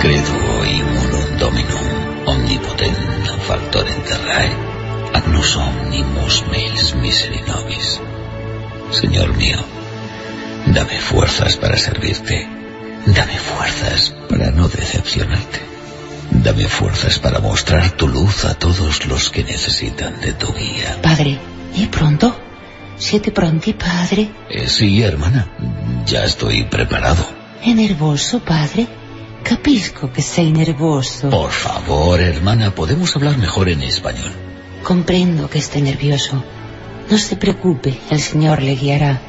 Credo imunum dominum, omnipotent factor in terrae, agnus omnimus meis miseri nobis. Señor mío, dame fuerzas para servirte, dame fuerzas para no decepcionarte. Dame fuerzas para mostrar tu luz a todos los que necesitan de tu guía. Padre, ¿y pronto? ¿Siete pronti, padre? Eh, sí, hermana. Ya estoy preparado. ¿Es nervoso, padre? Capisco que sei nervoso. Por favor, hermana, podemos hablar mejor en español. Comprendo que esté nervioso. No se preocupe, el Señor le guiará.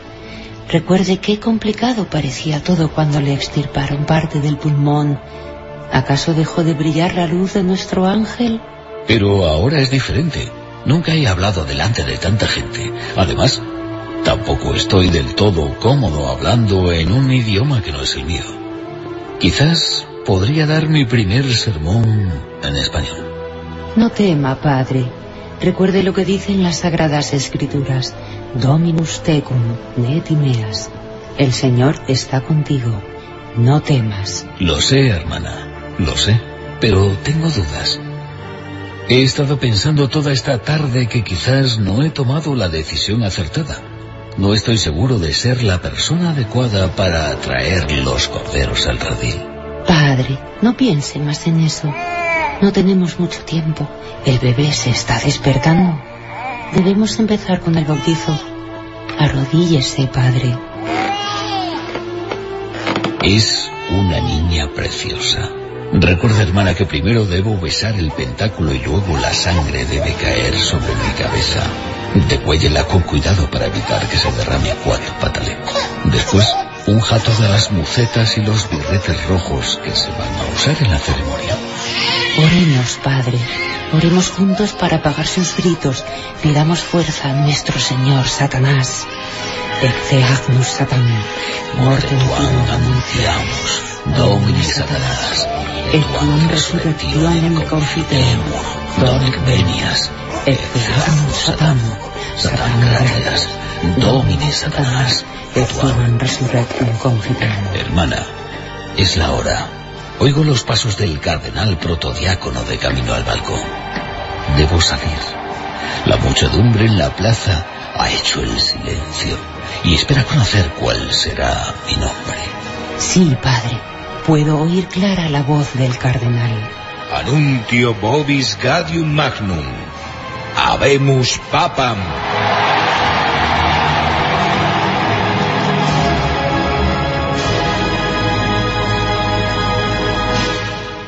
Recuerde qué complicado parecía todo cuando le extirparon parte del pulmón ¿Acaso dejó de brillar la luz de nuestro ángel? Pero ahora es diferente. Nunca he hablado delante de tanta gente. Además, tampoco estoy del todo cómodo hablando en un idioma que no es el mío. Quizás podría dar mi primer sermón en español. No tema, padre. Recuerde lo que dicen las sagradas escrituras. Dominus tecum, ne timeas. El Señor está contigo. No temas. Lo sé, hermana. Lo sé, pero tengo dudas. He estado pensando toda esta tarde que quizás no he tomado la decisión acertada. No estoy seguro de ser la persona adecuada para traer los corderos al redil. Padre, no piense más en eso. No tenemos mucho tiempo. El bebé se está despertando. Debemos empezar con el bautizo. Arrodíllese, padre. Es una niña preciosa. Recuerda, hermana, que primero debo besar el pentáculo y luego la sangre debe caer sobre mi cabeza. Decuéllela con cuidado para evitar que se derrame cuatro patale. Después, unja todas las mucetas y los birretes rojos que se van a usar en la ceremonia. Oremos, Padre. Oremos juntos para apagar sus gritos. Pidamos fuerza a nuestro Señor Satanás. Exceagnus Satan, mortem tuum anunciamos, Domini Satanás, et tuum resurrectionem confitemur, Donec venias, exceagnus Satan, Satan gracias, Satanás, et resurrectum confitemur. Hermana, es la hora. Oigo los pasos del cardenal protodiácono de camino al balcón. Debo salir. La muchedumbre en la plaza ha hecho el silencio y espera conocer cuál será mi nombre. Sí, padre. Puedo oír clara la voz del cardenal. Anuntio vobis gadium magnum. Habemus papam.